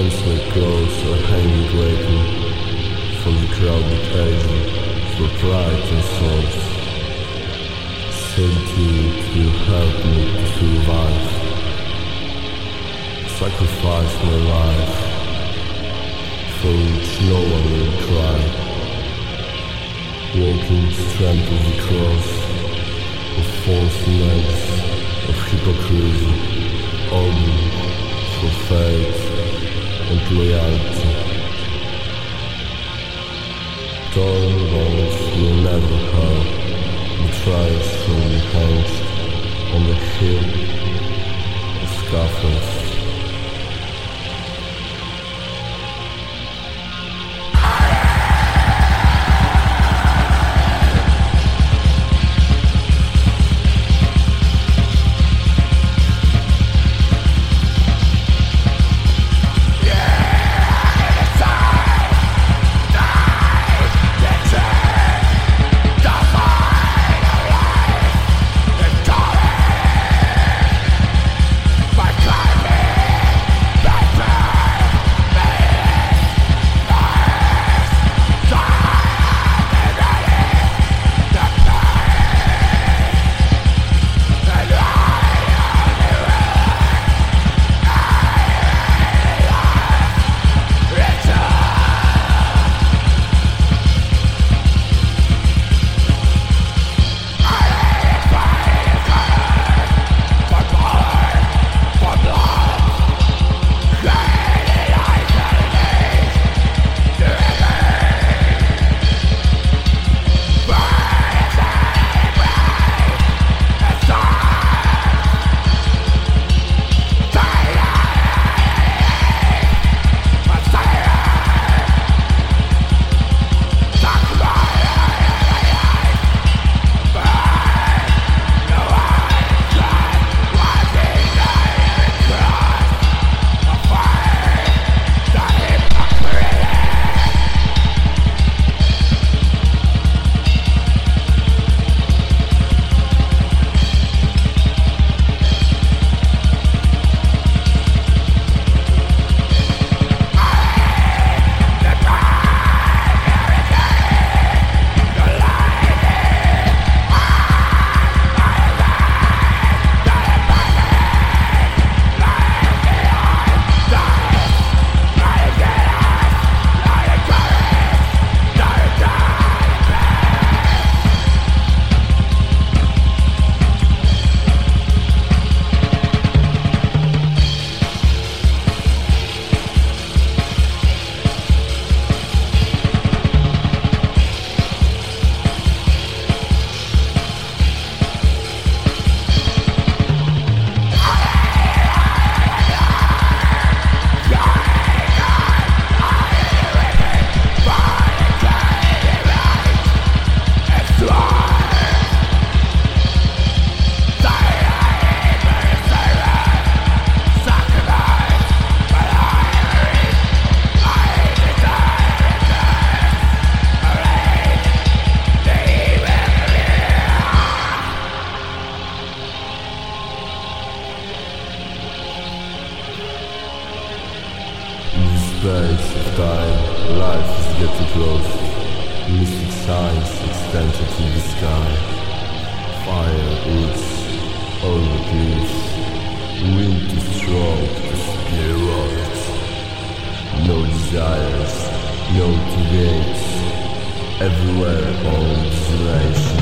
were close or hanging waiting for the crowded Asian, for pride and souls. Said you will help me to survive. Sacrifice my life, for which no one will cry. Walking strength of the cross, of false legs, of hypocrisy, only for faith and will never hurt, betrayals from the hands on the hill scaffolds. Space of time, life is getting close. Mystic signs extended to the sky. Fire, woods, all the trees. Wind too strong to. No desires, no debates. Everywhere all desolation.